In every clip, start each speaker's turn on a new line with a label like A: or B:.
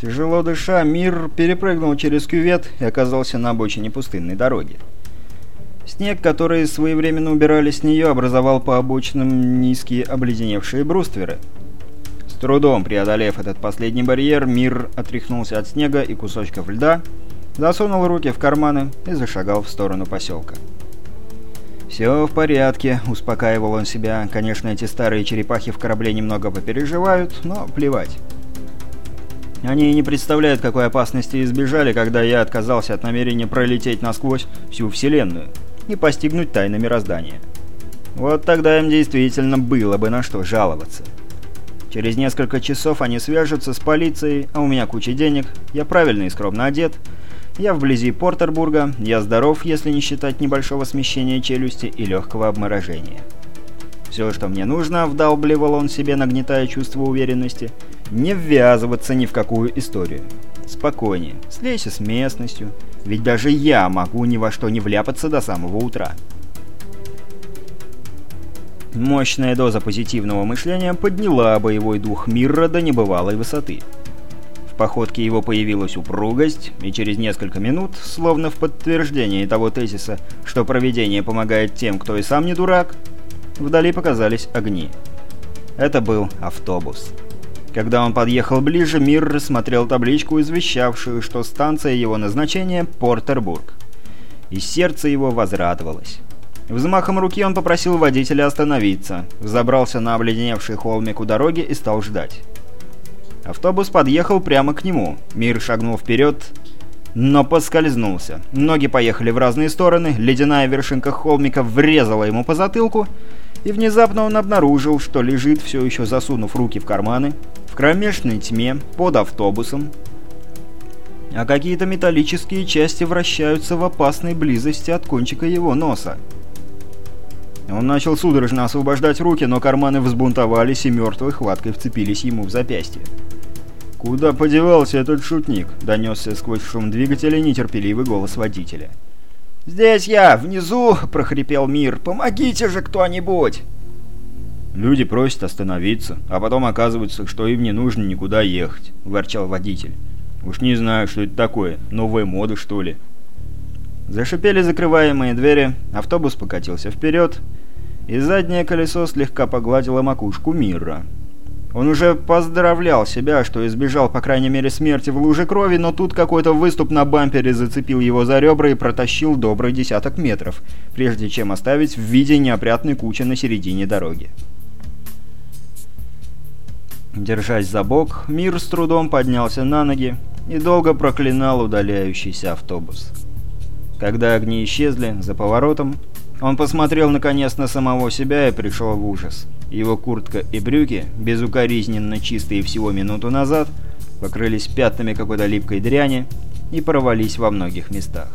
A: Тяжело дыша, Мир перепрыгнул через кювет и оказался на обочине пустынной дороги. Снег, который своевременно убирали с нее, образовал по обочинам низкие обледеневшие брустверы. С трудом преодолев этот последний барьер, Мир отряхнулся от снега и кусочков льда, засунул руки в карманы и зашагал в сторону поселка. «Все в порядке», — успокаивал он себя. «Конечно, эти старые черепахи в корабле немного попереживают, но плевать». Они не представляют, какой опасности избежали, когда я отказался от намерения пролететь насквозь всю Вселенную и постигнуть тайны мироздания. Вот тогда им действительно было бы на что жаловаться. Через несколько часов они свяжутся с полицией, а у меня куча денег, я правильно и скромно одет, я вблизи Портербурга, я здоров, если не считать небольшого смещения челюсти и легкого обморожения. Все, что мне нужно, вдалбливал он себе, нагнетая чувство уверенности, не ввязываться ни в какую историю. Спокойнее, слейся с местностью, ведь даже я могу ни во что не вляпаться до самого утра. Мощная доза позитивного мышления подняла боевой дух Мирра до небывалой высоты. В походке его появилась упругость, и через несколько минут, словно в подтверждение того тезиса, что проведение помогает тем, кто и сам не дурак, Вдали показались огни. Это был автобус. Когда он подъехал ближе, Мир рассмотрел табличку, извещавшую, что станция его назначения — Портербург. И сердце его возрадовалось. Взмахом руки он попросил водителя остановиться, забрался на обледеневший холмик у дороги и стал ждать. Автобус подъехал прямо к нему. Мир шагнул вперед, но поскользнулся. Ноги поехали в разные стороны, ледяная вершинка холмика врезала ему по затылку, и внезапно он обнаружил, что лежит, все еще засунув руки в карманы, кромешной тьме, под автобусом, а какие-то металлические части вращаются в опасной близости от кончика его носа. Он начал судорожно освобождать руки, но карманы взбунтовались и мертвой хваткой вцепились ему в запястье. «Куда подевался этот шутник?» — донесся сквозь шум двигателя нетерпеливый голос водителя. «Здесь я, внизу!» — прохрипел Мир. «Помогите же кто-нибудь!»
B: «Люди просят остановиться, а потом оказывается, что им не нужно никуда ехать», — ворчал водитель. «Уж не знаю, что это такое. Новая мода, что ли?»
A: Зашипели закрываемые двери, автобус покатился вперед, и заднее колесо слегка погладило макушку Мира. Он уже поздравлял себя, что избежал, по крайней мере, смерти в луже крови, но тут какой-то выступ на бампере зацепил его за ребра и протащил добрый десяток метров, прежде чем оставить в виде неопрятной кучи на середине дороги. Держась за бок, Мир с трудом поднялся на ноги и долго проклинал удаляющийся автобус. Когда огни исчезли за поворотом, он посмотрел наконец на самого себя и пришел в ужас. Его куртка и брюки, безукоризненно чистые всего минуту назад, покрылись пятнами какой-то липкой дряни и порвались во многих местах.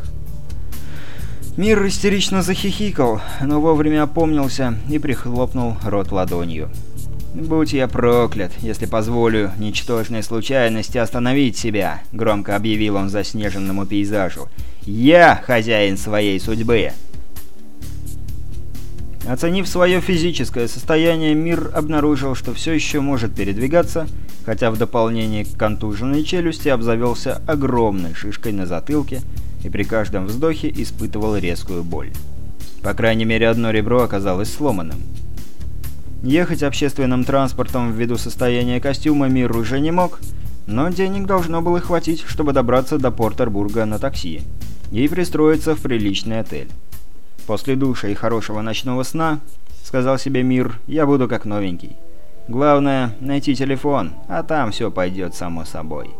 A: Мир истерично захихикал, но вовремя опомнился и прихлопнул рот ладонью. «Будь я проклят, если позволю ничтожной случайности остановить себя», — громко объявил он заснеженному пейзажу. «Я хозяин своей судьбы!» Оценив свое физическое состояние, Мир обнаружил, что все еще может передвигаться, хотя в дополнение к контуженной челюсти обзавелся огромной шишкой на затылке и при каждом вздохе испытывал резкую боль. По крайней мере, одно ребро оказалось сломанным. Ехать общественным транспортом ввиду состояния костюма Мир уже не мог, но денег должно было хватить, чтобы добраться до Портербурга на такси и пристроиться в приличный отель. После душа и хорошего ночного сна, сказал себе Мир, я буду как новенький. Главное, найти телефон, а там все пойдет само собой.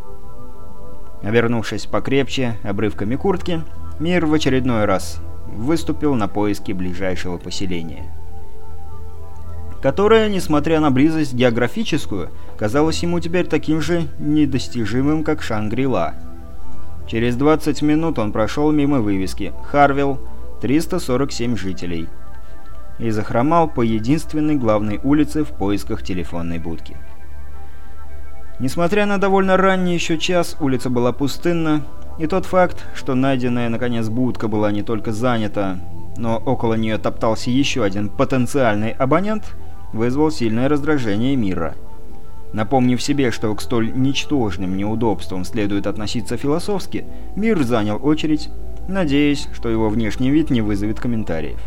A: Обернувшись покрепче обрывками куртки, Мир в очередной раз выступил на поиски ближайшего поселения. Которое, несмотря на близость географическую, казалось ему теперь таким же недостижимым, как Шангрила. Через 20 минут он прошел мимо вывески «Харвилл», 347 жителей. И захромал по единственной главной улице в поисках телефонной будки. Несмотря на довольно ранний еще час, улица была пустынна, и тот факт, что найденная наконец будка была не только занята, но около нее топтался еще один потенциальный абонент, вызвал сильное раздражение мира. Напомнив себе, что к столь ничтожным неудобствам следует относиться философски, Мир занял очередь, надеясь, что его внешний вид не вызовет комментариев.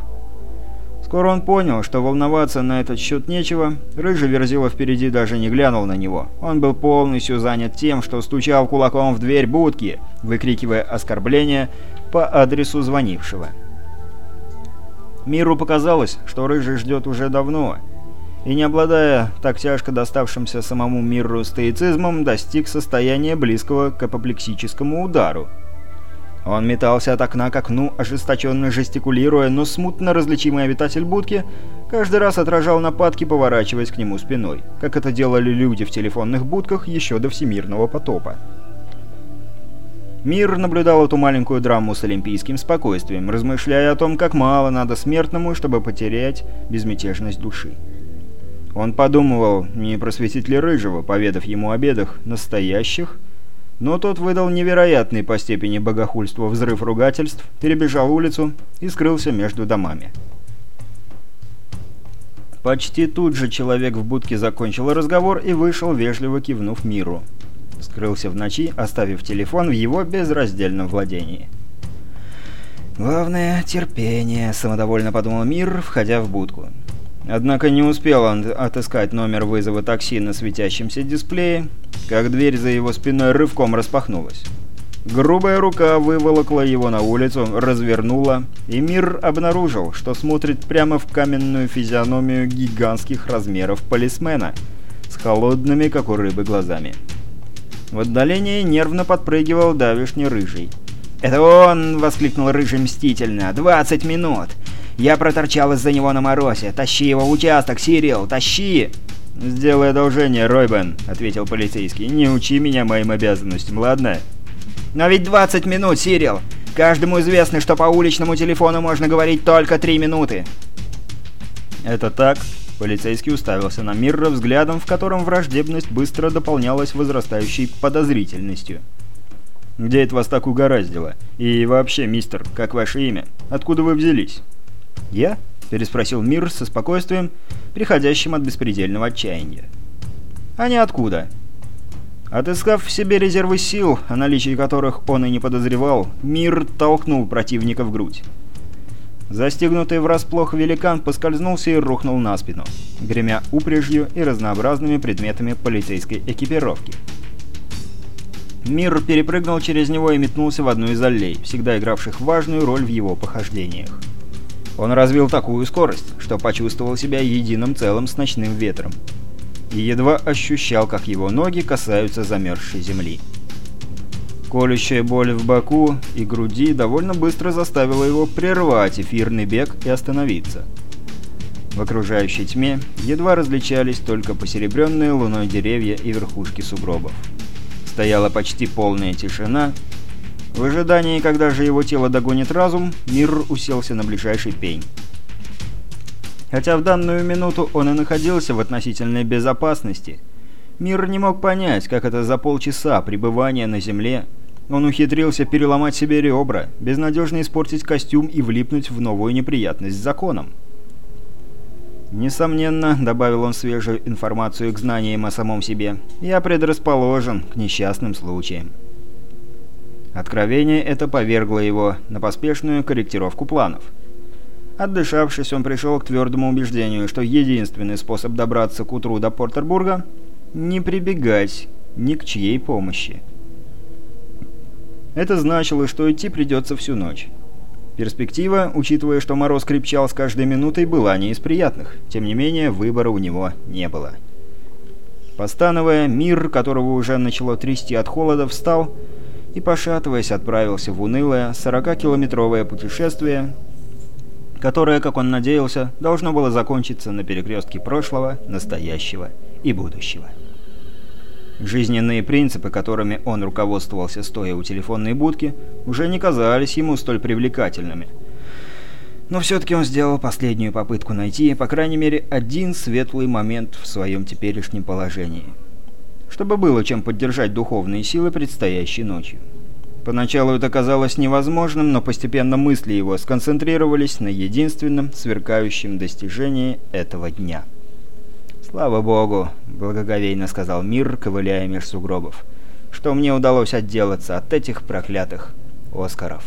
A: Скоро он понял, что волноваться на этот счет нечего, Рыжий Верзила впереди даже не глянул на него. Он был полностью занят тем, что стучал кулаком в дверь будки, выкрикивая оскорбления по адресу звонившего. Миру показалось, что Рыжий ждет уже давно, и не обладая так тяжко доставшимся самому миру стоицизмом, достиг состояния близкого к апоплексическому удару. Он метался от окна к окну, ожесточенно жестикулируя, но смутно различимый обитатель будки каждый раз отражал нападки, поворачиваясь к нему спиной, как это делали люди в телефонных будках еще до всемирного потопа. Мир наблюдал эту маленькую драму с олимпийским спокойствием, размышляя о том, как мало надо смертному, чтобы потерять безмятежность души. Он подумывал, не просветить ли Рыжего, поведав ему о бедах настоящих, но тот выдал невероятный по степени богохульства взрыв ругательств, перебежал улицу и скрылся между домами. Почти тут же человек в будке закончил разговор и вышел, вежливо кивнув миру скрылся в ночи, оставив телефон в его безраздельном владении. «Главное — терпение», — самодовольно подумал Мир, входя в будку. Однако не успел он отыскать номер вызова такси на светящемся дисплее, как дверь за его спиной рывком распахнулась. Грубая рука выволокла его на улицу, развернула, и Мир обнаружил, что смотрит прямо в каменную физиономию гигантских размеров полисмена с холодными, как у рыбы, глазами. В отдалении нервно подпрыгивал давишний рыжий. «Это он!» — воскликнул рыжий мстительно. «Двадцать минут! Я проторчал из-за него на морозе. Тащи его в участок, Сирил! Тащи!»
B: «Сделай одолжение, Ройбен», — ответил полицейский. «Не учи меня моим обязанностям, ладно?»
A: «Но ведь 20 минут, Сирил! Каждому известно, что по уличному телефону можно говорить только 3 минуты!»
B: «Это так?» Полицейский уставился на Мирра взглядом, в котором враждебность быстро дополнялась возрастающей подозрительностью. «Где это вас так угораздило? И вообще, мистер, как ваше имя? Откуда вы взялись?»
A: «Я?» – переспросил Мир со спокойствием, приходящим от беспредельного отчаяния. «А не откуда?» Отыскав в себе резервы сил, о наличии которых он и не подозревал, Мир толкнул противника в грудь. Застегнутый врасплох великан поскользнулся и рухнул на спину, гремя упряжью и разнообразными предметами полицейской экипировки. Мир перепрыгнул через него и метнулся в одну из аллей, всегда игравших важную роль в его похождениях. Он развил такую скорость, что почувствовал себя единым целым с ночным ветром, и едва ощущал, как его ноги касаются замерзшей земли. Колющая боль в боку и груди довольно быстро заставила его прервать эфирный бег и остановиться. В окружающей тьме едва различались только посеребренные луной деревья и верхушки сугробов. Стояла почти полная тишина. В ожидании, когда же его тело догонит разум, мир уселся на ближайший пень. Хотя в данную минуту он и находился в относительной безопасности, мир не мог понять, как это за полчаса пребывания на Земле он ухитрился переломать себе ребра, безнадежно испортить костюм и влипнуть в новую неприятность с законом. «Несомненно», — добавил он свежую информацию к знаниям о самом себе, — «я предрасположен к несчастным случаям». Откровение это повергло его на поспешную корректировку планов. Отдышавшись, он пришел к твердому убеждению, что единственный способ добраться к утру до Портербурга — не прибегать ни к чьей помощи. Это значило, что идти придется всю ночь. Перспектива, учитывая, что мороз крепчал с каждой минутой, была не из приятных. Тем не менее, выбора у него не было. Постановая, мир, которого уже начало трясти от холода, встал и, пошатываясь, отправился в унылое 40-километровое путешествие, которое, как он надеялся, должно было закончиться на перекрестке прошлого, настоящего и будущего. Жизненные принципы, которыми он руководствовался стоя у телефонной будки, уже не казались ему столь привлекательными. Но все-таки он сделал последнюю попытку найти, по крайней мере, один светлый момент в своем теперешнем положении. Чтобы было чем поддержать духовные силы предстоящей ночью. Поначалу это казалось невозможным, но постепенно мысли его сконцентрировались на единственном сверкающем достижении этого дня – «Слава богу», — благоговейно сказал Мир, ковыляя меж сугробов, — «что мне удалось отделаться от этих проклятых Оскаров».